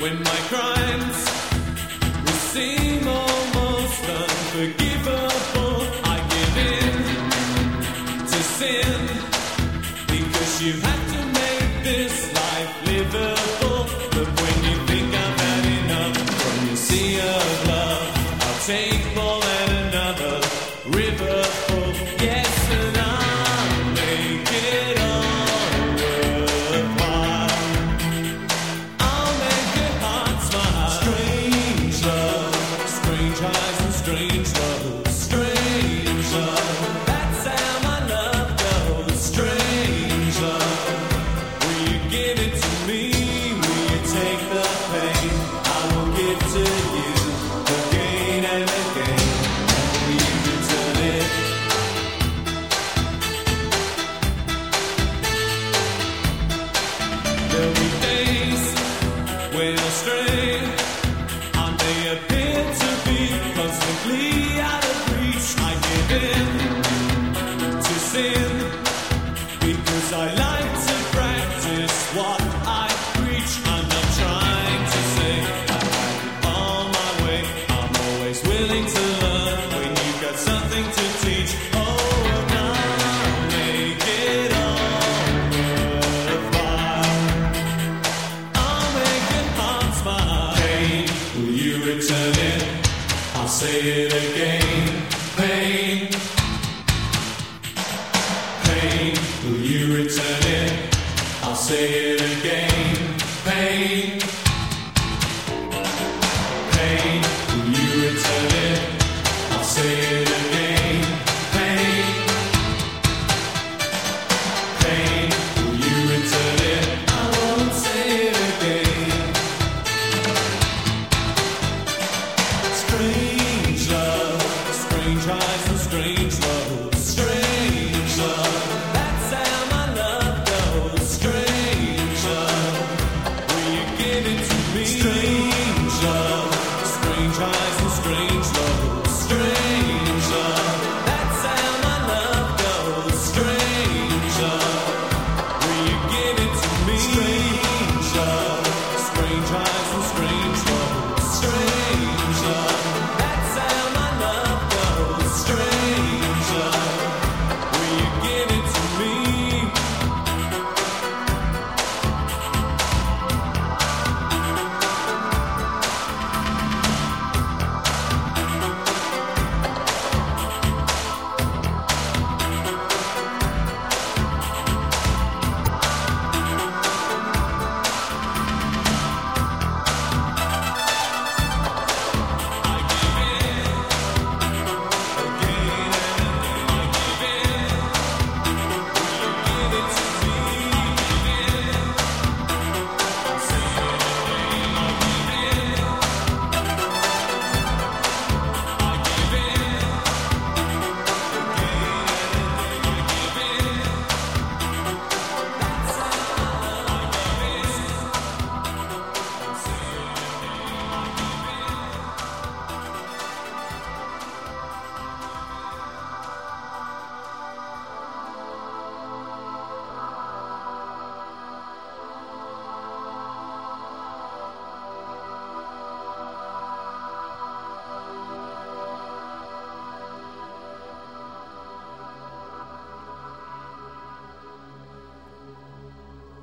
When my cry dream. say it again. Pain, pain, will you return it? I'll say it again.